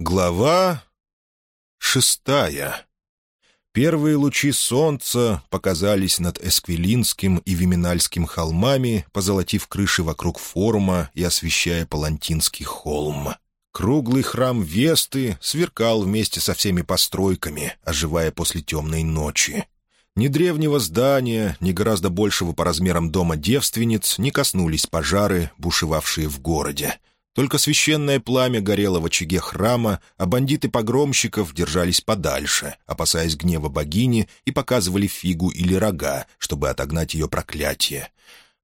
Глава шестая. Первые лучи солнца показались над Эсквилинским и Виминальским холмами, позолотив крыши вокруг форума и освещая Палантинский холм. Круглый храм Весты сверкал вместе со всеми постройками, оживая после темной ночи. Ни древнего здания, ни гораздо большего по размерам дома девственниц не коснулись пожары, бушевавшие в городе. Только священное пламя горело в очаге храма, а бандиты погромщиков держались подальше, опасаясь гнева богини, и показывали фигу или рога, чтобы отогнать ее проклятие.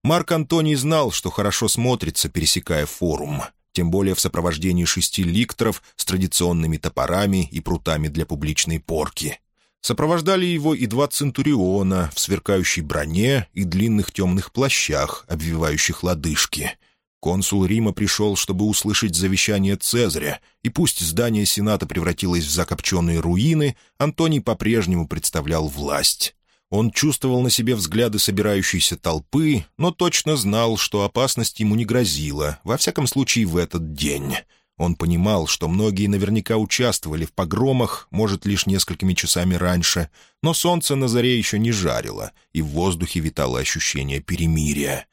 Марк Антоний знал, что хорошо смотрится, пересекая форум, тем более в сопровождении шести ликторов с традиционными топорами и прутами для публичной порки. Сопровождали его и два центуриона в сверкающей броне и длинных темных плащах, обвивающих лодыжки — Консул Рима пришел, чтобы услышать завещание Цезаря, и пусть здание Сената превратилось в закопченные руины, Антоний по-прежнему представлял власть. Он чувствовал на себе взгляды собирающейся толпы, но точно знал, что опасность ему не грозила, во всяком случае в этот день. Он понимал, что многие наверняка участвовали в погромах, может, лишь несколькими часами раньше, но солнце на заре еще не жарило, и в воздухе витало ощущение перемирия.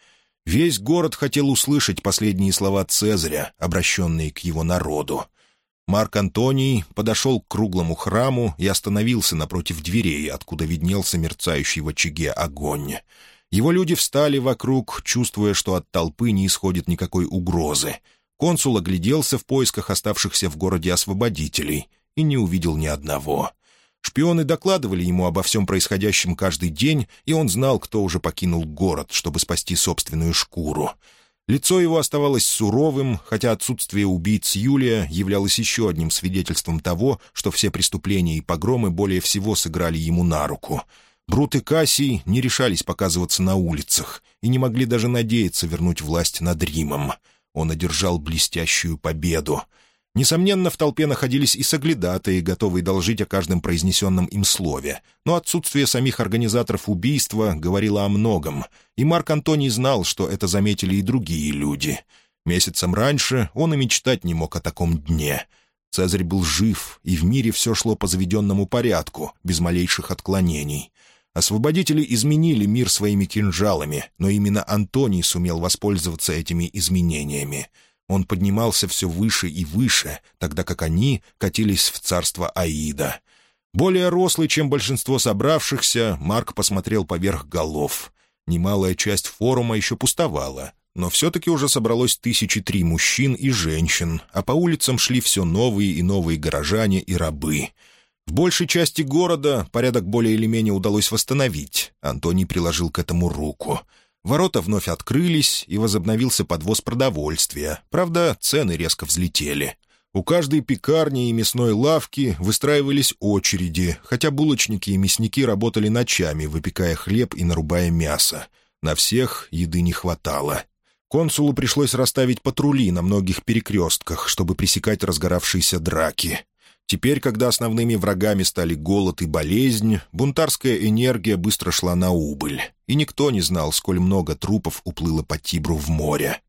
Весь город хотел услышать последние слова Цезаря, обращенные к его народу. Марк Антоний подошел к круглому храму и остановился напротив дверей, откуда виднелся мерцающий в очаге огонь. Его люди встали вокруг, чувствуя, что от толпы не исходит никакой угрозы. Консул огляделся в поисках оставшихся в городе освободителей и не увидел ни одного. Шпионы докладывали ему обо всем происходящем каждый день, и он знал, кто уже покинул город, чтобы спасти собственную шкуру. Лицо его оставалось суровым, хотя отсутствие убийц Юлия являлось еще одним свидетельством того, что все преступления и погромы более всего сыграли ему на руку. Брут и Кассий не решались показываться на улицах и не могли даже надеяться вернуть власть над Римом. Он одержал блестящую победу — Несомненно, в толпе находились и соглядатые, готовые должить о каждом произнесенном им слове. Но отсутствие самих организаторов убийства говорило о многом, и Марк Антоний знал, что это заметили и другие люди. Месяцем раньше он и мечтать не мог о таком дне. Цезарь был жив, и в мире все шло по заведенному порядку, без малейших отклонений. Освободители изменили мир своими кинжалами, но именно Антоний сумел воспользоваться этими изменениями — он поднимался все выше и выше, тогда как они катились в царство Аида. Более рослый, чем большинство собравшихся, Марк посмотрел поверх голов. Немалая часть форума еще пустовала, но все-таки уже собралось тысячи три мужчин и женщин, а по улицам шли все новые и новые горожане и рабы. В большей части города порядок более или менее удалось восстановить. Антоний приложил к этому руку — Ворота вновь открылись, и возобновился подвоз продовольствия. Правда, цены резко взлетели. У каждой пекарни и мясной лавки выстраивались очереди, хотя булочники и мясники работали ночами, выпекая хлеб и нарубая мясо. На всех еды не хватало. Консулу пришлось расставить патрули на многих перекрестках, чтобы пресекать разгоравшиеся драки. Теперь, когда основными врагами стали голод и болезнь, бунтарская энергия быстро шла на убыль, и никто не знал, сколь много трупов уплыло по Тибру в море.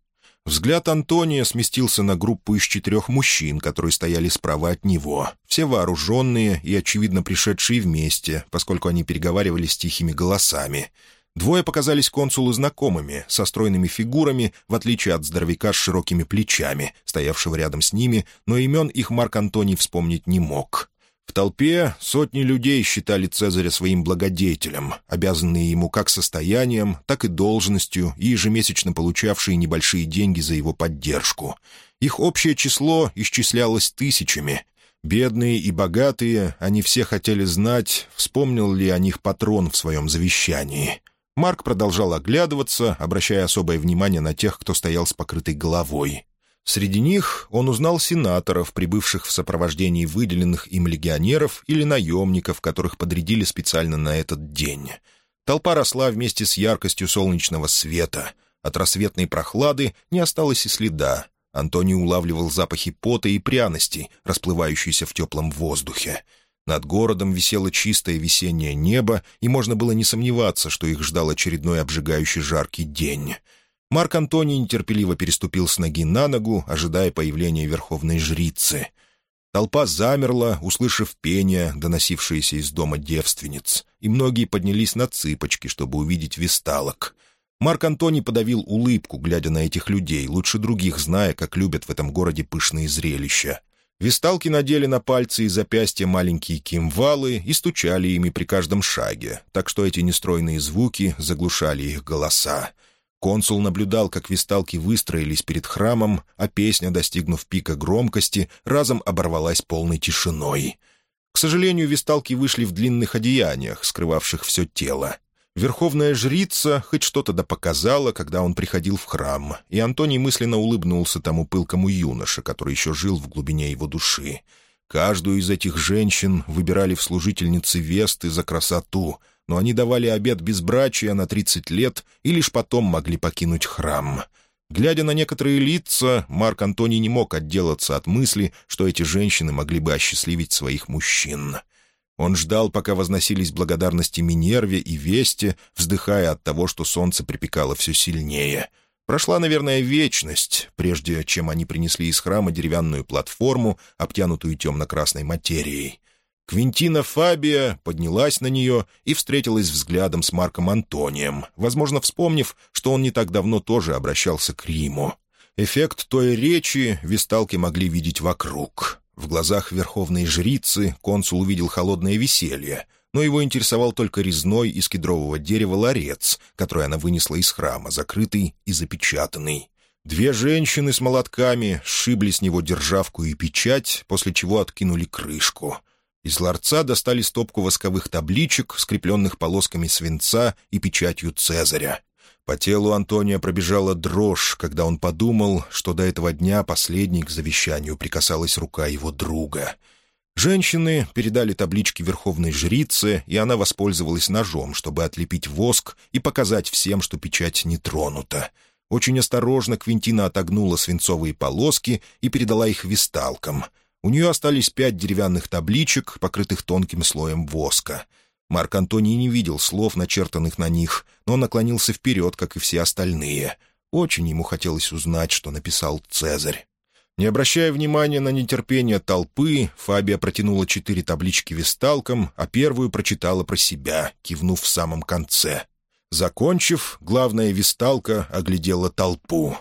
Взгляд Антония сместился на группу из четырех мужчин, которые стояли справа от него, все вооруженные и, очевидно, пришедшие вместе, поскольку они переговаривались тихими голосами — Двое показались консулу знакомыми, со стройными фигурами, в отличие от здоровяка с широкими плечами, стоявшего рядом с ними, но имен их Марк Антоний вспомнить не мог. В толпе сотни людей считали Цезаря своим благодетелем, обязанные ему как состоянием, так и должностью и ежемесячно получавшие небольшие деньги за его поддержку. Их общее число исчислялось тысячами. Бедные и богатые, они все хотели знать, вспомнил ли о них патрон в своем завещании. Марк продолжал оглядываться, обращая особое внимание на тех, кто стоял с покрытой головой. Среди них он узнал сенаторов, прибывших в сопровождении выделенных им легионеров или наемников, которых подрядили специально на этот день. Толпа росла вместе с яркостью солнечного света. От рассветной прохлады не осталось и следа. Антоний улавливал запахи пота и пряностей, расплывающиеся в теплом воздухе. Над городом висело чистое весеннее небо, и можно было не сомневаться, что их ждал очередной обжигающий жаркий день. Марк Антоний нетерпеливо переступил с ноги на ногу, ожидая появления верховной жрицы. Толпа замерла, услышав пение, доносившееся из дома девственниц, и многие поднялись на цыпочки, чтобы увидеть висталок. Марк Антоний подавил улыбку, глядя на этих людей, лучше других зная, как любят в этом городе пышные зрелища. Висталки надели на пальцы и запястья маленькие кимвалы и стучали ими при каждом шаге, так что эти нестройные звуки заглушали их голоса. Консул наблюдал, как висталки выстроились перед храмом, а песня, достигнув пика громкости, разом оборвалась полной тишиной. К сожалению, висталки вышли в длинных одеяниях, скрывавших все тело. Верховная жрица хоть что-то да показала, когда он приходил в храм, и Антоний мысленно улыбнулся тому пылкому юноше, который еще жил в глубине его души. Каждую из этих женщин выбирали в служительницы Весты за красоту, но они давали обет безбрачия на тридцать лет и лишь потом могли покинуть храм. Глядя на некоторые лица, Марк Антоний не мог отделаться от мысли, что эти женщины могли бы осчастливить своих мужчин. Он ждал, пока возносились благодарности Минерве и Весте, вздыхая от того, что солнце припекало все сильнее. Прошла, наверное, вечность, прежде чем они принесли из храма деревянную платформу, обтянутую темно-красной материей. Квинтина Фабия поднялась на нее и встретилась взглядом с Марком Антонием, возможно, вспомнив, что он не так давно тоже обращался к Риму. Эффект той речи висталки могли видеть вокруг. В глазах верховной жрицы консул увидел холодное веселье, но его интересовал только резной из кедрового дерева ларец, который она вынесла из храма, закрытый и запечатанный. Две женщины с молотками сшибли с него державку и печать, после чего откинули крышку. Из ларца достали стопку восковых табличек, скрепленных полосками свинца и печатью Цезаря. По телу Антония пробежала дрожь, когда он подумал, что до этого дня последней к завещанию прикасалась рука его друга. Женщины передали таблички верховной жрице, и она воспользовалась ножом, чтобы отлепить воск и показать всем, что печать не тронута. Очень осторожно Квинтина отогнула свинцовые полоски и передала их висталкам. У нее остались пять деревянных табличек, покрытых тонким слоем воска — Марк Антоний не видел слов, начертанных на них, но наклонился вперед, как и все остальные. Очень ему хотелось узнать, что написал Цезарь. Не обращая внимания на нетерпение толпы, Фабия протянула четыре таблички висталкам, а первую прочитала про себя, кивнув в самом конце. Закончив, главная висталка оглядела толпу.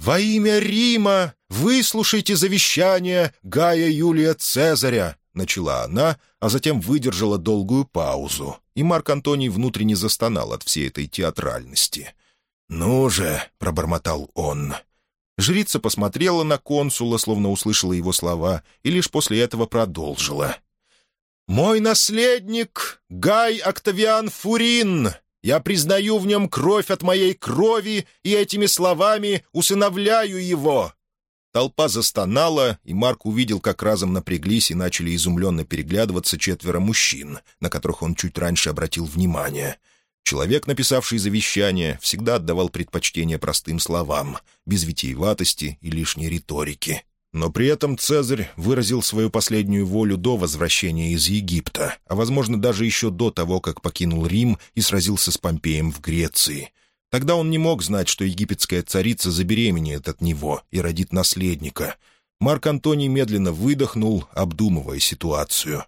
«Во имя Рима выслушайте завещание Гая Юлия Цезаря!» начала она, а затем выдержала долгую паузу, и Марк Антоний внутренне застонал от всей этой театральности. «Ну же!» — пробормотал он. Жрица посмотрела на консула, словно услышала его слова, и лишь после этого продолжила. «Мой наследник — Гай Октавиан Фурин! Я признаю в нем кровь от моей крови и этими словами усыновляю его!» Толпа застонала, и Марк увидел, как разом напряглись и начали изумленно переглядываться четверо мужчин, на которых он чуть раньше обратил внимание. Человек, написавший завещание, всегда отдавал предпочтение простым словам, без витиеватости и лишней риторики. Но при этом Цезарь выразил свою последнюю волю до возвращения из Египта, а, возможно, даже еще до того, как покинул Рим и сразился с Помпеем в Греции — Тогда он не мог знать, что египетская царица забеременеет от него и родит наследника. Марк Антоний медленно выдохнул, обдумывая ситуацию.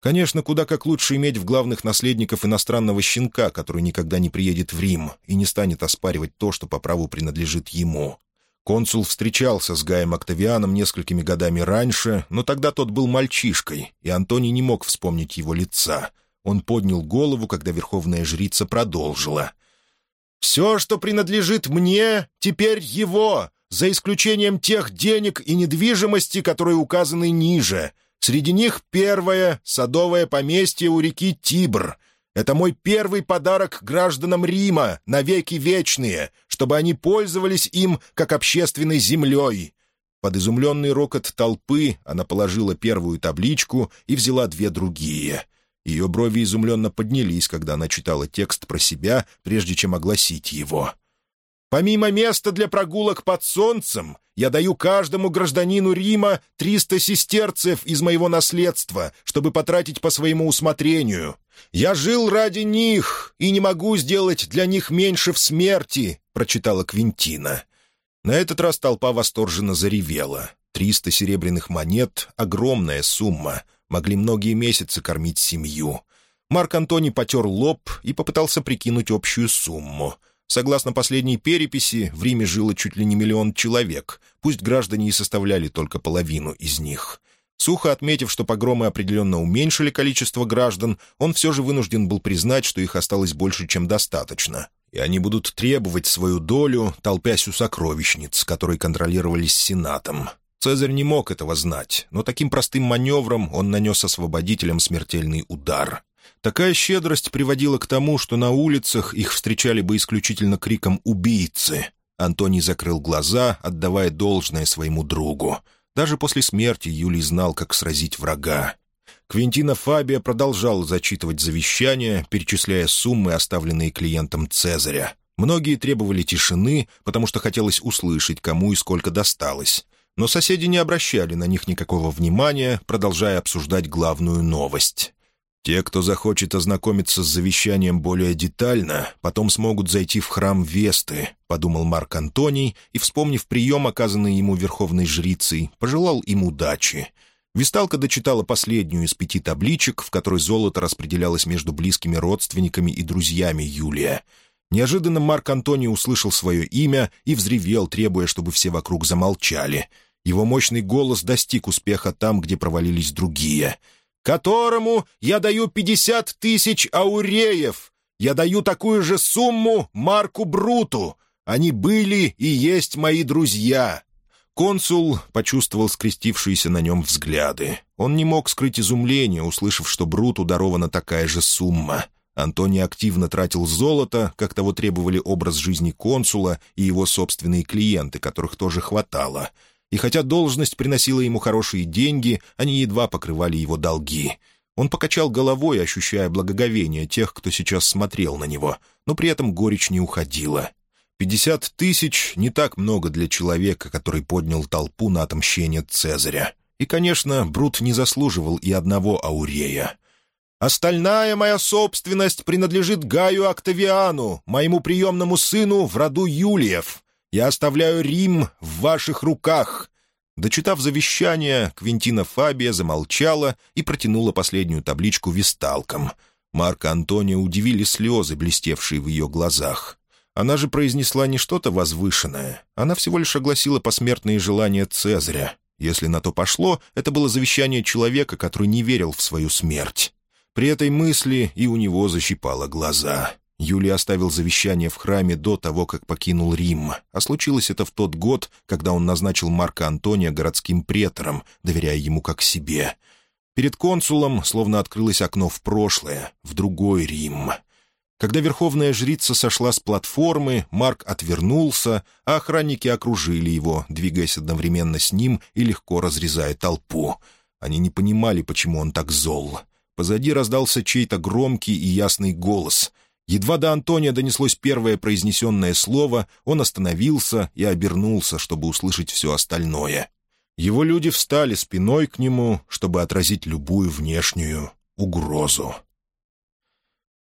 Конечно, куда как лучше иметь в главных наследников иностранного щенка, который никогда не приедет в Рим и не станет оспаривать то, что по праву принадлежит ему. Консул встречался с Гаем Октавианом несколькими годами раньше, но тогда тот был мальчишкой, и Антоний не мог вспомнить его лица. Он поднял голову, когда верховная жрица продолжила — все, что принадлежит мне, теперь его, за исключением тех денег и недвижимости, которые указаны ниже. Среди них первое — садовое поместье у реки Тибр. Это мой первый подарок гражданам Рима, навеки вечные, чтобы они пользовались им как общественной землей». Под изумленный рокот толпы она положила первую табличку и взяла две другие — ее брови изумленно поднялись, когда она читала текст про себя, прежде чем огласить его. «Помимо места для прогулок под солнцем, я даю каждому гражданину Рима триста сестерцев из моего наследства, чтобы потратить по своему усмотрению. Я жил ради них и не могу сделать для них меньше в смерти», — прочитала Квинтина. На этот раз толпа восторженно заревела. Триста серебряных монет — огромная сумма, могли многие месяцы кормить семью. Марк Антоний потер лоб и попытался прикинуть общую сумму. Согласно последней переписи, в Риме жило чуть ли не миллион человек, пусть граждане и составляли только половину из них. Сухо отметив, что погромы определенно уменьшили количество граждан, он все же вынужден был признать, что их осталось больше, чем достаточно. И они будут требовать свою долю, толпясь у сокровищниц, которые контролировались Сенатом. Цезарь не мог этого знать, но таким простым маневром он нанес освободителям смертельный удар. Такая щедрость приводила к тому, что на улицах их встречали бы исключительно криком «убийцы». Антоний закрыл глаза, отдавая должное своему другу. Даже после смерти Юлий знал, как сразить врага. Квинтина Фабия продолжал зачитывать завещание, перечисляя суммы, оставленные клиентом Цезаря. Многие требовали тишины, потому что хотелось услышать, кому и сколько досталось. Но соседи не обращали на них никакого внимания, продолжая обсуждать главную новость. Те, кто захочет ознакомиться с завещанием более детально, потом смогут зайти в храм Весты, — подумал Марк Антоний и, вспомнив прием, оказанный ему верховной жрицей, пожелал им удачи. Висталка дочитала последнюю из пяти табличек, в которой золото распределялось между близкими родственниками и друзьями Юлия. Неожиданно Марк Антоний услышал свое имя и взревел, требуя, чтобы все вокруг замолчали. Его мощный голос достиг успеха там, где провалились другие — которому я даю пятьдесят тысяч ауреев. Я даю такую же сумму Марку Бруту. Они были и есть мои друзья». Консул почувствовал скрестившиеся на нем взгляды. Он не мог скрыть изумление, услышав, что Бруту дарована такая же сумма. Антоний активно тратил золото, как того требовали образ жизни консула и его собственные клиенты, которых тоже хватало — и хотя должность приносила ему хорошие деньги, они едва покрывали его долги. Он покачал головой, ощущая благоговение тех, кто сейчас смотрел на него, но при этом горечь не уходила. Пятьдесят тысяч — не так много для человека, который поднял толпу на отмщение Цезаря. И, конечно, Брут не заслуживал и одного аурея. «Остальная моя собственность принадлежит Гаю Октавиану, моему приемному сыну в роду Юлиев. Я оставляю Рим в ваших руках». Дочитав завещание, Квинтина Фабия замолчала и протянула последнюю табличку висталкам. Марка Антония удивили слезы, блестевшие в ее глазах. Она же произнесла не что-то возвышенное. Она всего лишь огласила посмертные желания Цезаря. Если на то пошло, это было завещание человека, который не верил в свою смерть. При этой мысли и у него защипало глаза. Юлий оставил завещание в храме до того, как покинул Рим, а случилось это в тот год, когда он назначил Марка Антония городским претором, доверяя ему как себе. Перед консулом словно открылось окно в прошлое, в другой Рим. Когда верховная жрица сошла с платформы, Марк отвернулся, а охранники окружили его, двигаясь одновременно с ним и легко разрезая толпу. Они не понимали, почему он так зол. Позади раздался чей-то громкий и ясный голос — Едва до Антония донеслось первое произнесенное слово, он остановился и обернулся, чтобы услышать все остальное. Его люди встали спиной к нему, чтобы отразить любую внешнюю угрозу.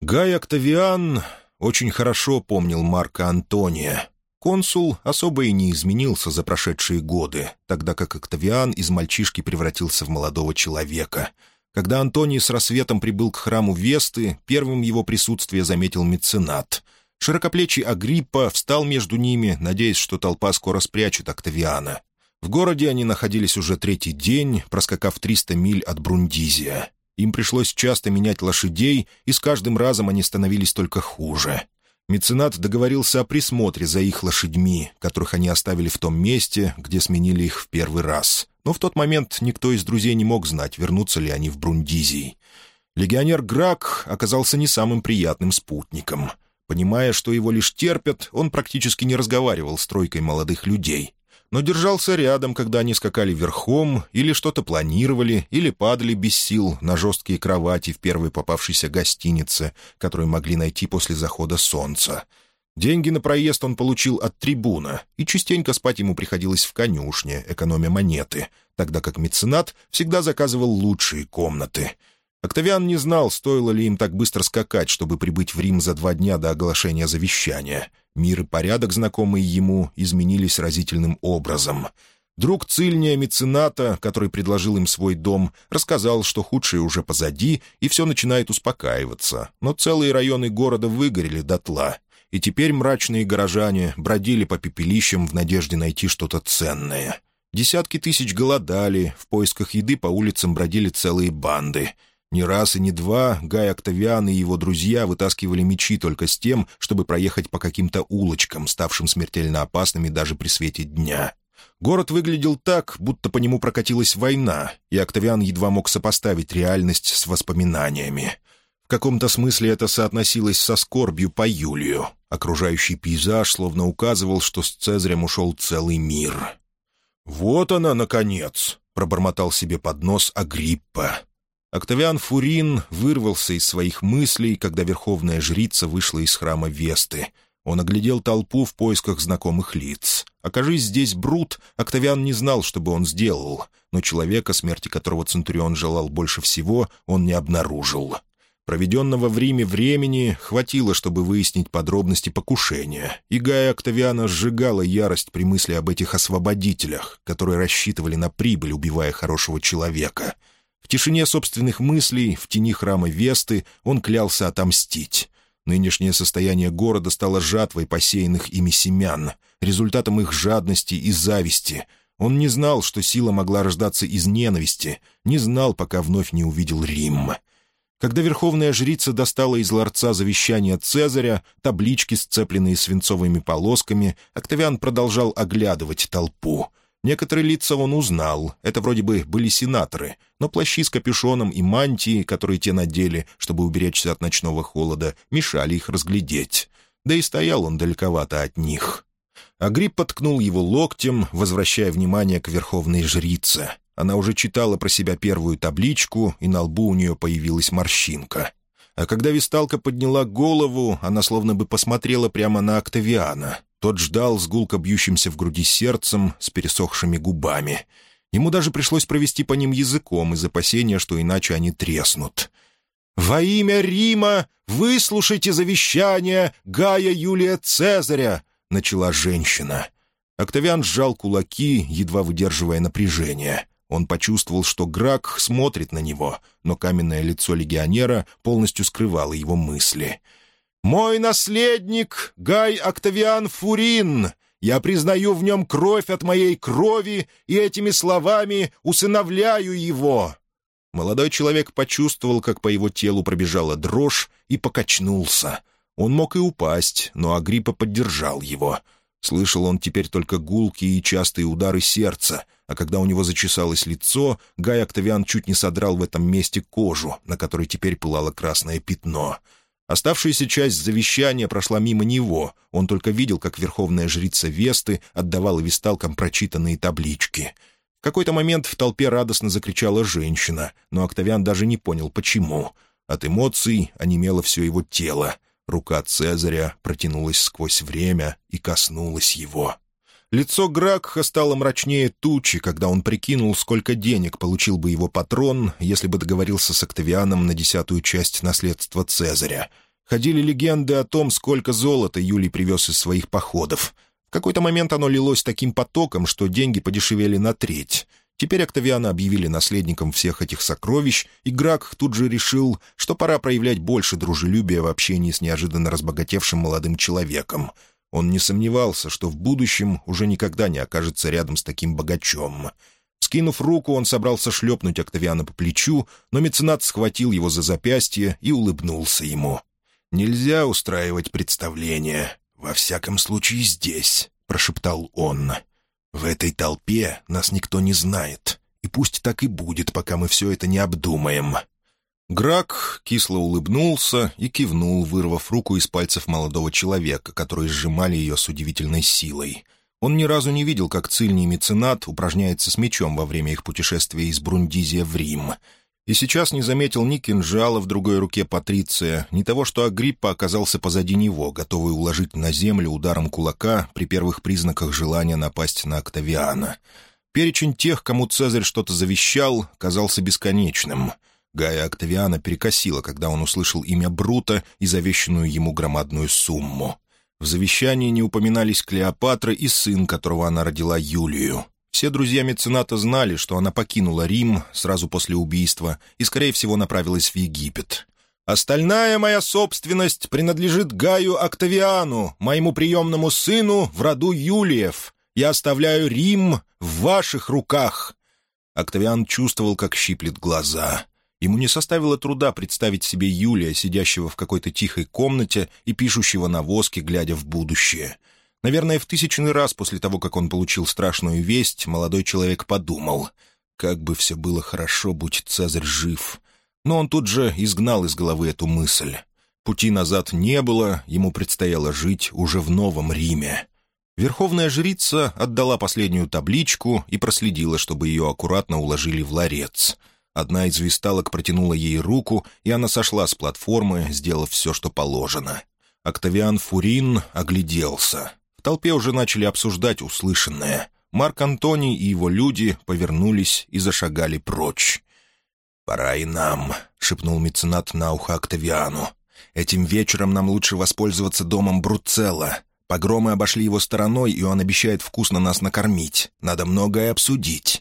Гай Октавиан очень хорошо помнил Марка Антония. Консул особо и не изменился за прошедшие годы, тогда как Октавиан из мальчишки превратился в молодого человека — когда Антоний с рассветом прибыл к храму Весты, первым его присутствие заметил меценат. Широкоплечий Агриппа встал между ними, надеясь, что толпа скоро спрячет Октавиана. В городе они находились уже третий день, проскакав 300 миль от Брундизия. Им пришлось часто менять лошадей, и с каждым разом они становились только хуже. Меценат договорился о присмотре за их лошадьми, которых они оставили в том месте, где сменили их в первый раз. Но в тот момент никто из друзей не мог знать, вернутся ли они в Брундизий. Легионер Грак оказался не самым приятным спутником. Понимая, что его лишь терпят, он практически не разговаривал с тройкой молодых людей но держался рядом, когда они скакали верхом, или что-то планировали, или падали без сил на жесткие кровати в первой попавшейся гостинице, которую могли найти после захода солнца. Деньги на проезд он получил от трибуна, и частенько спать ему приходилось в конюшне, экономя монеты, тогда как меценат всегда заказывал лучшие комнаты. Октавиан не знал, стоило ли им так быстро скакать, чтобы прибыть в Рим за два дня до оглашения завещания. Мир и порядок, знакомые ему, изменились разительным образом. Друг Цильния мецената, который предложил им свой дом, рассказал, что худшее уже позади, и все начинает успокаиваться. Но целые районы города выгорели дотла, и теперь мрачные горожане бродили по пепелищам в надежде найти что-то ценное. Десятки тысяч голодали, в поисках еды по улицам бродили целые банды. Ни раз и ни два Гай Октавиан и его друзья вытаскивали мечи только с тем, чтобы проехать по каким-то улочкам, ставшим смертельно опасными даже при свете дня. Город выглядел так, будто по нему прокатилась война, и Октавиан едва мог сопоставить реальность с воспоминаниями. В каком-то смысле это соотносилось со скорбью по Юлию. Окружающий пейзаж словно указывал, что с Цезарем ушел целый мир. «Вот она, наконец!» — пробормотал себе под нос Агриппа. Октавиан Фурин вырвался из своих мыслей, когда верховная жрица вышла из храма Весты. Он оглядел толпу в поисках знакомых лиц. Окажись здесь Брут, Октавиан не знал, что бы он сделал, но человека, смерти которого Центурион желал больше всего, он не обнаружил. Проведенного в Риме времени хватило, чтобы выяснить подробности покушения, и Гая Октавиана сжигала ярость при мысли об этих освободителях, которые рассчитывали на прибыль, убивая хорошего человека. В тишине собственных мыслей, в тени храма Весты, он клялся отомстить. Нынешнее состояние города стало жатвой посеянных ими семян, результатом их жадности и зависти. Он не знал, что сила могла рождаться из ненависти, не знал, пока вновь не увидел Рим. Когда верховная жрица достала из ларца завещание Цезаря, таблички, сцепленные свинцовыми полосками, Октавиан продолжал оглядывать толпу. Некоторые лица он узнал, это вроде бы были сенаторы, но плащи с капюшоном и мантии, которые те надели, чтобы уберечься от ночного холода, мешали их разглядеть. Да и стоял он далековато от них. Агрипп подкнул его локтем, возвращая внимание к верховной жрице. Она уже читала про себя первую табличку, и на лбу у нее появилась морщинка. А когда Висталка подняла голову, она словно бы посмотрела прямо на Октавиана. Тот ждал с гулко бьющимся в груди сердцем, с пересохшими губами. Ему даже пришлось провести по ним языком из опасения, что иначе они треснут. «Во имя Рима выслушайте завещание Гая Юлия Цезаря!» — начала женщина. Октавиан сжал кулаки, едва выдерживая напряжение. Он почувствовал, что Грак смотрит на него, но каменное лицо легионера полностью скрывало его мысли. «Мой наследник — Гай Октавиан Фурин! Я признаю в нем кровь от моей крови и этими словами усыновляю его!» Молодой человек почувствовал, как по его телу пробежала дрожь, и покачнулся. Он мог и упасть, но Агриппа поддержал его. Слышал он теперь только гулкие и частые удары сердца — а когда у него зачесалось лицо, Гай Октавиан чуть не содрал в этом месте кожу, на которой теперь пылало красное пятно. Оставшаяся часть завещания прошла мимо него, он только видел, как верховная жрица Весты отдавала висталкам прочитанные таблички. В какой-то момент в толпе радостно закричала женщина, но Октавиан даже не понял, почему. От эмоций онемело все его тело. Рука Цезаря протянулась сквозь время и коснулась его. Лицо Гракха стало мрачнее тучи, когда он прикинул, сколько денег получил бы его патрон, если бы договорился с Октавианом на десятую часть наследства Цезаря. Ходили легенды о том, сколько золота Юлий привез из своих походов. В какой-то момент оно лилось таким потоком, что деньги подешевели на треть. Теперь Октавиана объявили наследником всех этих сокровищ, и Гракх тут же решил, что пора проявлять больше дружелюбия в общении с неожиданно разбогатевшим молодым человеком — он не сомневался, что в будущем уже никогда не окажется рядом с таким богачом. Скинув руку, он собрался шлепнуть Октавиана по плечу, но меценат схватил его за запястье и улыбнулся ему. «Нельзя устраивать представление, во всяком случае здесь», — прошептал он. «В этой толпе нас никто не знает, и пусть так и будет, пока мы все это не обдумаем. Грак кисло улыбнулся и кивнул, вырвав руку из пальцев молодого человека, которые сжимали ее с удивительной силой. Он ни разу не видел, как цильний меценат упражняется с мечом во время их путешествия из Брундизия в Рим. И сейчас не заметил ни кинжала в другой руке Патриция, ни того, что Агриппа оказался позади него, готовый уложить на землю ударом кулака при первых признаках желания напасть на Октавиана. Перечень тех, кому Цезарь что-то завещал, казался бесконечным — Гая Октавиана перекосила, когда он услышал имя Брута и завещанную ему громадную сумму. В завещании не упоминались Клеопатра и сын, которого она родила Юлию. Все друзья мецената знали, что она покинула Рим сразу после убийства и, скорее всего, направилась в Египет. «Остальная моя собственность принадлежит Гаю Октавиану, моему приемному сыну в роду Юлиев. Я оставляю Рим в ваших руках». Октавиан чувствовал, как щиплет глаза. Ему не составило труда представить себе Юлия, сидящего в какой-то тихой комнате и пишущего на воске, глядя в будущее. Наверное, в тысячный раз после того, как он получил страшную весть, молодой человек подумал, как бы все было хорошо, будь Цезарь жив. Но он тут же изгнал из головы эту мысль. Пути назад не было, ему предстояло жить уже в Новом Риме. Верховная жрица отдала последнюю табличку и проследила, чтобы ее аккуратно уложили в ларец. Одна из висталок протянула ей руку, и она сошла с платформы, сделав все, что положено. Октавиан Фурин огляделся. В толпе уже начали обсуждать услышанное. Марк Антоний и его люди повернулись и зашагали прочь. «Пора и нам», — шепнул меценат на ухо Октавиану. «Этим вечером нам лучше воспользоваться домом Бруцелла. Погромы обошли его стороной, и он обещает вкусно нас накормить. Надо многое обсудить».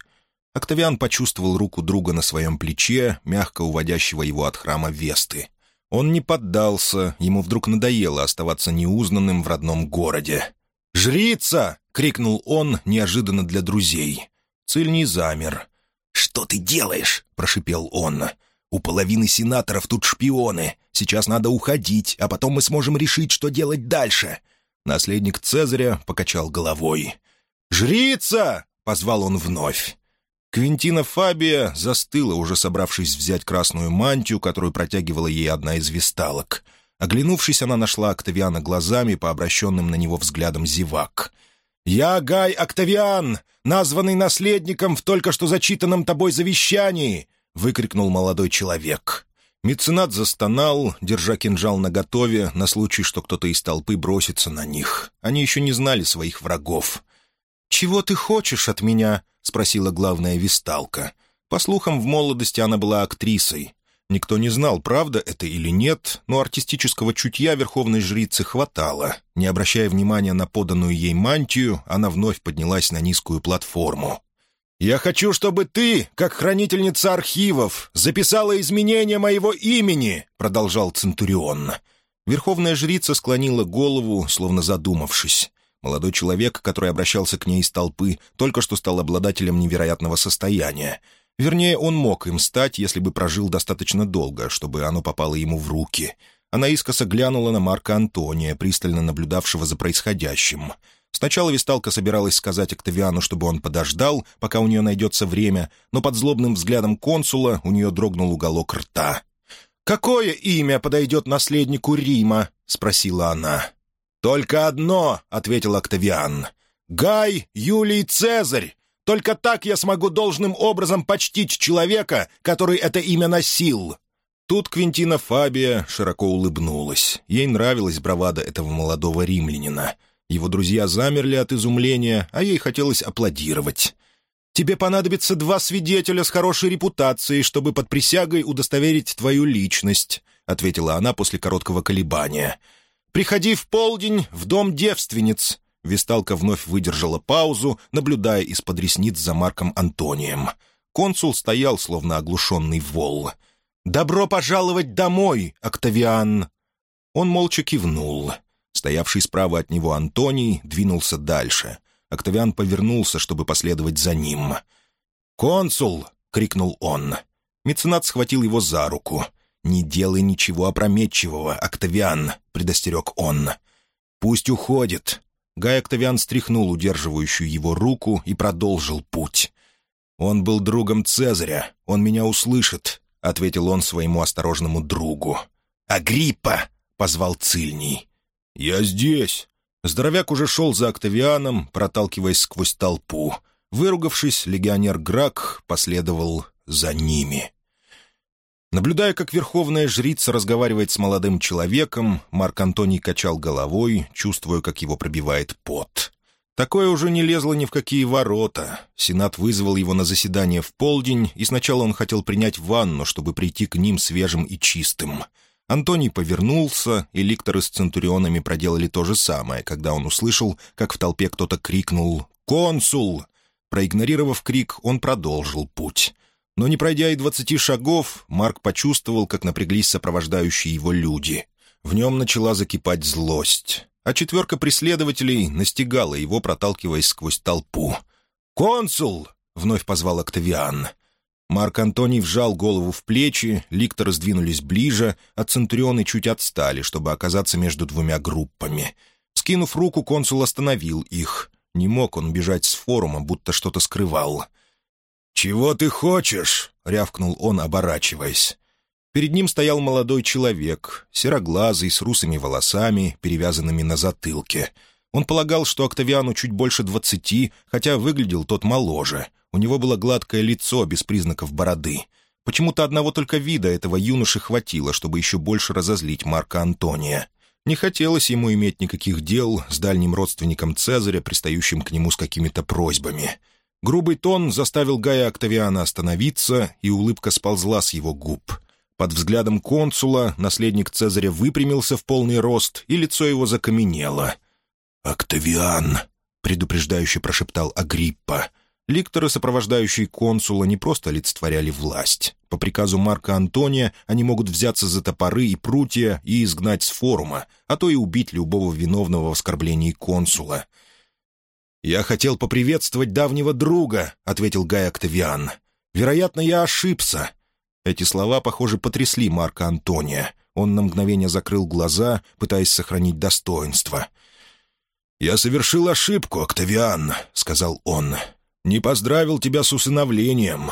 Октавиан почувствовал руку друга на своем плече, мягко уводящего его от храма Весты. Он не поддался, ему вдруг надоело оставаться неузнанным в родном городе. «Жрица!» — крикнул он неожиданно для друзей. Цильний замер. «Что ты делаешь?» — прошипел он. «У половины сенаторов тут шпионы. Сейчас надо уходить, а потом мы сможем решить, что делать дальше». Наследник Цезаря покачал головой. «Жрица!» — позвал он вновь. Квинтина Фабия застыла, уже собравшись взять красную мантию, которую протягивала ей одна из висталок — Оглянувшись, она нашла Октавиана глазами по обращенным на него взглядам зевак. «Я Гай Октавиан, названный наследником в только что зачитанном тобой завещании!» — выкрикнул молодой человек. Меценат застонал, держа кинжал наготове на случай, что кто-то из толпы бросится на них. Они еще не знали своих врагов. «Чего ты хочешь от меня?» — спросила главная висталка. По слухам, в молодости она была актрисой. Никто не знал, правда это или нет, но артистического чутья верховной жрицы хватало. Не обращая внимания на поданную ей мантию, она вновь поднялась на низкую платформу. «Я хочу, чтобы ты, как хранительница архивов, записала изменения моего имени», — продолжал Центурион. Верховная жрица склонила голову, словно задумавшись. Молодой человек, который обращался к ней из толпы, только что стал обладателем невероятного состояния — Вернее, он мог им стать, если бы прожил достаточно долго, чтобы оно попало ему в руки. Она искоса глянула на Марка Антония, пристально наблюдавшего за происходящим. Сначала Висталка собиралась сказать Октавиану, чтобы он подождал, пока у нее найдется время, но под злобным взглядом консула у нее дрогнул уголок рта. «Какое имя подойдет наследнику Рима?» — спросила она. «Только одно», — ответил Октавиан. «Гай Юлий Цезарь, только так я смогу должным образом почтить человека, который это имя носил». Тут Квинтина Фабия широко улыбнулась. Ей нравилась бравада этого молодого римлянина. Его друзья замерли от изумления, а ей хотелось аплодировать. «Тебе понадобится два свидетеля с хорошей репутацией, чтобы под присягой удостоверить твою личность», — ответила она после короткого колебания. «Приходи в полдень в дом девственниц. Висталка вновь выдержала паузу, наблюдая из-под ресниц за Марком Антонием. Консул стоял, словно оглушенный вол. «Добро пожаловать домой, Октавиан!» Он молча кивнул. Стоявший справа от него Антоний двинулся дальше. Октавиан повернулся, чтобы последовать за ним. «Консул!» — крикнул он. Меценат схватил его за руку. «Не делай ничего опрометчивого, Октавиан!» — предостерег он. «Пусть уходит. Гай Октавиан стряхнул удерживающую его руку и продолжил путь. «Он был другом Цезаря, он меня услышит», — ответил он своему осторожному другу. «Агриппа!» — позвал Цильний. «Я здесь!» Здоровяк уже шел за Октавианом, проталкиваясь сквозь толпу. Выругавшись, легионер Грак последовал за ними. Наблюдая, как верховная жрица разговаривает с молодым человеком, Марк Антоний качал головой, чувствуя, как его пробивает пот. Такое уже не лезло ни в какие ворота. Сенат вызвал его на заседание в полдень, и сначала он хотел принять ванну, чтобы прийти к ним свежим и чистым. Антоний повернулся, и ликторы с центурионами проделали то же самое, когда он услышал, как в толпе кто-то крикнул «Консул!». Проигнорировав крик, он продолжил путь. Но не пройдя и двадцати шагов, Марк почувствовал, как напряглись сопровождающие его люди. В нем начала закипать злость, а четверка преследователей настигала его, проталкиваясь сквозь толпу. «Консул!» — вновь позвал Октавиан. Марк Антоний вжал голову в плечи, ликторы сдвинулись ближе, а центурионы чуть отстали, чтобы оказаться между двумя группами. Скинув руку, консул остановил их. Не мог он бежать с форума, будто что-то скрывал. «Чего ты хочешь?» — рявкнул он, оборачиваясь. Перед ним стоял молодой человек, сероглазый, с русыми волосами, перевязанными на затылке. Он полагал, что Октавиану чуть больше двадцати, хотя выглядел тот моложе. У него было гладкое лицо, без признаков бороды. Почему-то одного только вида этого юноши хватило, чтобы еще больше разозлить Марка Антония. Не хотелось ему иметь никаких дел с дальним родственником Цезаря, пристающим к нему с какими-то просьбами. Грубый тон заставил Гая Октавиана остановиться, и улыбка сползла с его губ. Под взглядом консула наследник Цезаря выпрямился в полный рост, и лицо его закаменело. «Октавиан!» — предупреждающе прошептал Агриппа. Ликторы, сопровождающие консула, не просто олицетворяли власть. По приказу Марка Антония они могут взяться за топоры и прутья и изгнать с форума, а то и убить любого виновного в оскорблении консула. «Я хотел поприветствовать давнего друга», — ответил Гай Октавиан. «Вероятно, я ошибся». Эти слова, похоже, потрясли Марка Антония. Он на мгновение закрыл глаза, пытаясь сохранить достоинство. «Я совершил ошибку, Октавиан», — сказал он не поздравил тебя с усыновлением».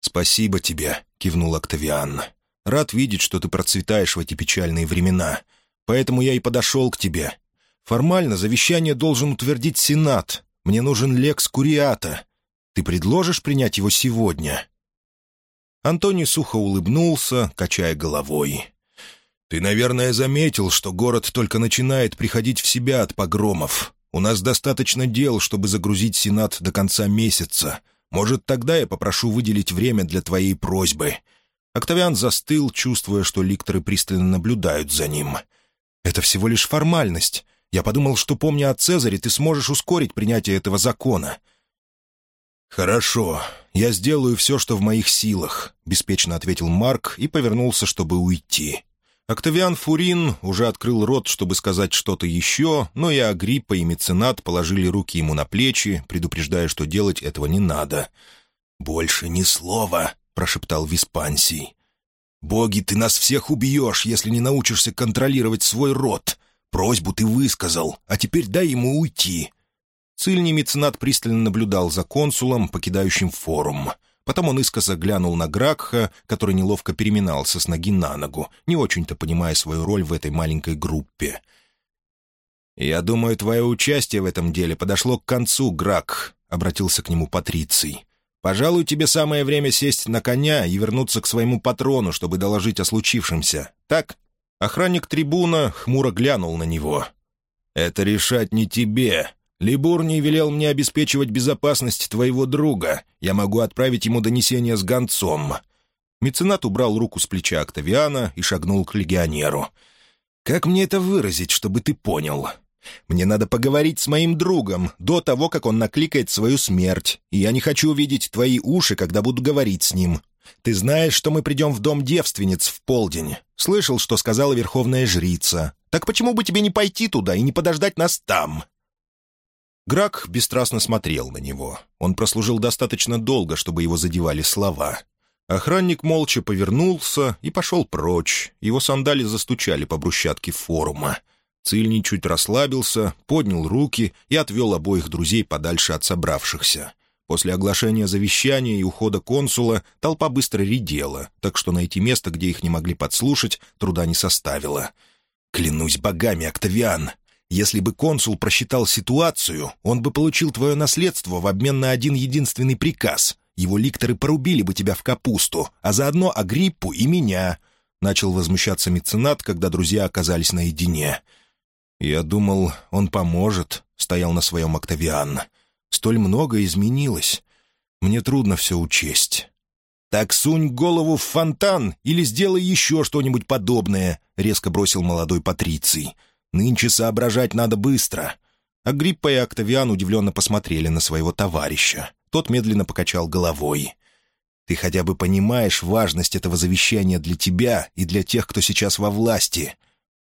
«Спасибо тебе», — кивнул Октавиан. «Рад видеть, что ты процветаешь в эти печальные времена. Поэтому я и подошел к тебе. Формально завещание должен утвердить Сенат. Мне нужен лекс куриата. Ты предложишь принять его сегодня?» Антоний сухо улыбнулся, качая головой. «Ты, наверное, заметил, что город только начинает приходить в себя от погромов. У нас достаточно дел, чтобы загрузить Сенат до конца месяца. Может, тогда я попрошу выделить время для твоей просьбы». Октавиан застыл, чувствуя, что ликторы пристально наблюдают за ним. «Это всего лишь формальность. Я подумал, что, помня о Цезаре, ты сможешь ускорить принятие этого закона». «Хорошо, я сделаю все, что в моих силах», — беспечно ответил Марк и повернулся, чтобы уйти. Октавиан Фурин уже открыл рот, чтобы сказать что-то еще, но и Агриппа, и Меценат положили руки ему на плечи, предупреждая, что делать этого не надо. «Больше ни слова», — прошептал Виспансий. «Боги, ты нас всех убьешь, если не научишься контролировать свой рот. Просьбу ты высказал, а теперь дай ему уйти». Цильний меценат пристально наблюдал за консулом, покидающим форум. Потом он искоса глянул на Гракха, который неловко переминался с ноги на ногу, не очень-то понимая свою роль в этой маленькой группе. «Я думаю, твое участие в этом деле подошло к концу, Гракх», — обратился к нему Патриций. «Пожалуй, тебе самое время сесть на коня и вернуться к своему патрону, чтобы доложить о случившемся. Так?» Охранник трибуна хмуро глянул на него. «Это решать не тебе. Либурний велел мне обеспечивать безопасность твоего друга. Я могу отправить ему донесение с гонцом». Меценат убрал руку с плеча Октавиана и шагнул к легионеру. «Как мне это выразить, чтобы ты понял? Мне надо поговорить с моим другом до того, как он накликает свою смерть, и я не хочу увидеть твои уши, когда буду говорить с ним. Ты знаешь, что мы придем в дом девственниц в полдень. Слышал, что сказала верховная жрица. Так почему бы тебе не пойти туда и не подождать нас там?» Грак бесстрастно смотрел на него. Он прослужил достаточно долго, чтобы его задевали слова. Охранник молча повернулся и пошел прочь. Его сандали застучали по брусчатке форума. Цильний чуть расслабился, поднял руки и отвел обоих друзей подальше от собравшихся. После оглашения завещания и ухода консула толпа быстро редела, так что найти место, где их не могли подслушать, труда не составило. «Клянусь богами, Октавиан, если бы консул просчитал ситуацию, он бы получил твое наследство в обмен на один единственный приказ. Его ликторы порубили бы тебя в капусту, а заодно Агриппу и меня». Начал возмущаться меценат, когда друзья оказались наедине. «Я думал, он поможет», — стоял на своем Октавиан. «Столь много изменилось. Мне трудно все учесть». «Так сунь голову в фонтан или сделай еще что-нибудь подобное», — резко бросил молодой Патриций. Нынче соображать надо быстро». Агриппа и Октавиан удивленно посмотрели на своего товарища. Тот медленно покачал головой. «Ты хотя бы понимаешь важность этого завещания для тебя и для тех, кто сейчас во власти?»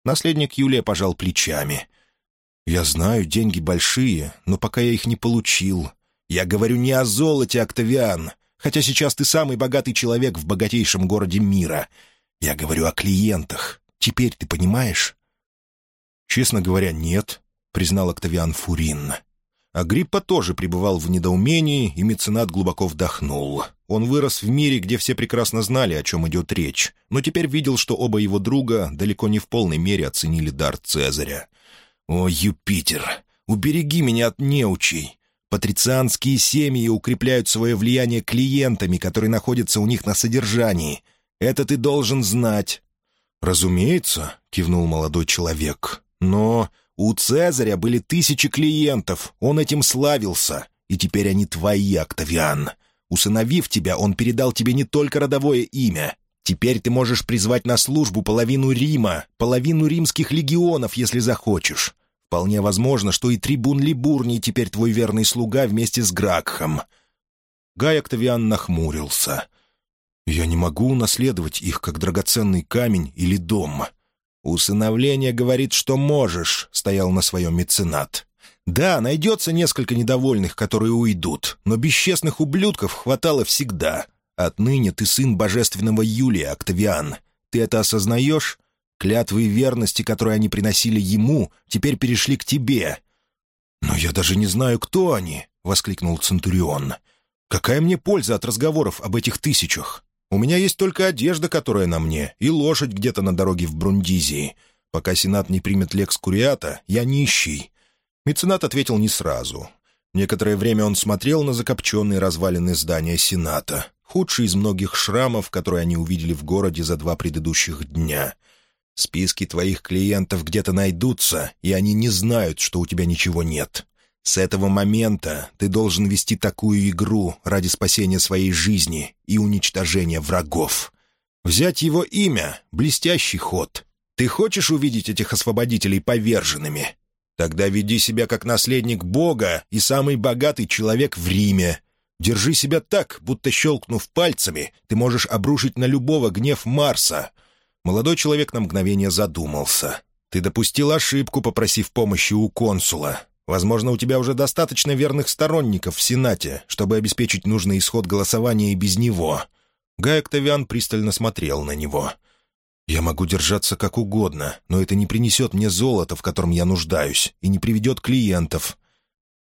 Наследник Юлия пожал плечами. «Я знаю, деньги большие, но пока я их не получил. Я говорю не о золоте, Октавиан, хотя сейчас ты самый богатый человек в богатейшем городе мира. Я говорю о клиентах. Теперь ты понимаешь?» «Честно говоря, нет», — признал Октавиан Фурин. Агриппа тоже пребывал в недоумении, и меценат глубоко вдохнул. Он вырос в мире, где все прекрасно знали, о чем идет речь, но теперь видел, что оба его друга далеко не в полной мере оценили дар Цезаря. «О, Юпитер, убереги меня от неучей! Патрицианские семьи укрепляют свое влияние клиентами, которые находятся у них на содержании. Это ты должен знать». «Разумеется», — кивнул молодой человек, — «но у Цезаря были тысячи клиентов, он этим славился, и теперь они твои, Октавиан. Усыновив тебя, он передал тебе не только родовое имя. Теперь ты можешь призвать на службу половину Рима, половину римских легионов, если захочешь. Вполне возможно, что и трибун Либурний теперь твой верный слуга вместе с Гракхом». Гай Октавиан нахмурился. «Я не могу унаследовать их, как драгоценный камень или дом. «Усыновление говорит, что можешь», — стоял на своем меценат. «Да, найдется несколько недовольных, которые уйдут, но бесчестных ублюдков хватало всегда. Отныне ты сын божественного Юлия, Октавиан. Ты это осознаешь? Клятвы и верности, которые они приносили ему, теперь перешли к тебе». «Но я даже не знаю, кто они», — воскликнул Центурион. «Какая мне польза от разговоров об этих тысячах? У меня есть только одежда, которая на мне, и лошадь где-то на дороге в Брундизии. Пока Сенат не примет лекс Куриата, я нищий». Меценат ответил не сразу. Некоторое время он смотрел на закопченные развалины здания Сената, худший из многих шрамов, которые они увидели в городе за два предыдущих дня. «Списки твоих клиентов где-то найдутся, и они не знают, что у тебя ничего нет. С этого момента ты должен вести такую игру ради спасения своей жизни и уничтожения врагов. Взять его имя — блестящий ход. Ты хочешь увидеть этих освободителей поверженными? Тогда веди себя как наследник Бога и самый богатый человек в Риме. Держи себя так, будто, щелкнув пальцами, ты можешь обрушить на любого гнев Марса. Молодой человек на мгновение задумался. Ты допустил ошибку, попросив помощи у консула. Возможно, у тебя уже достаточно верных сторонников в Сенате, чтобы обеспечить нужный исход голосования и без него». Гай Октавиан пристально смотрел на него. «Я могу держаться как угодно, но это не принесет мне золота, в котором я нуждаюсь, и не приведет клиентов».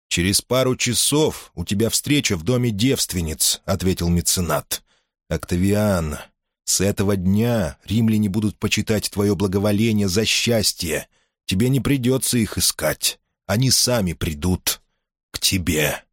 «Через пару часов у тебя встреча в доме девственниц», — ответил меценат. «Октавиан, с этого дня римляне будут почитать твое благоволение за счастье. Тебе не придется их искать они сами придут к тебе».